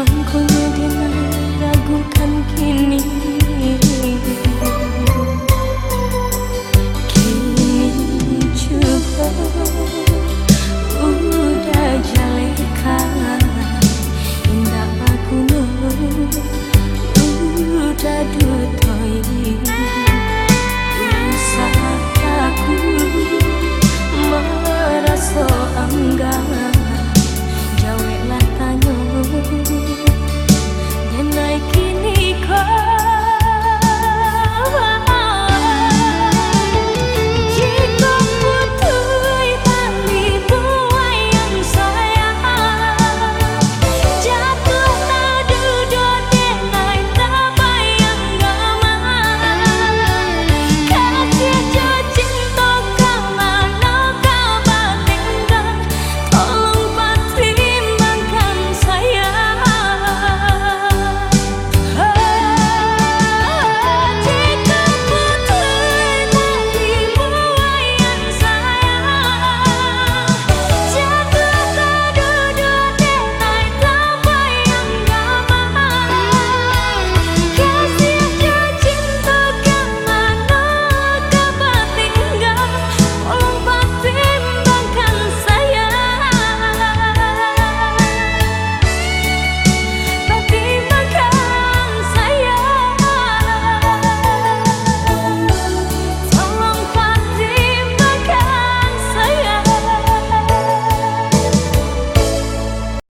mangkunya dia ragukan kini. Kini juga udah jalekan Indah aku nunggu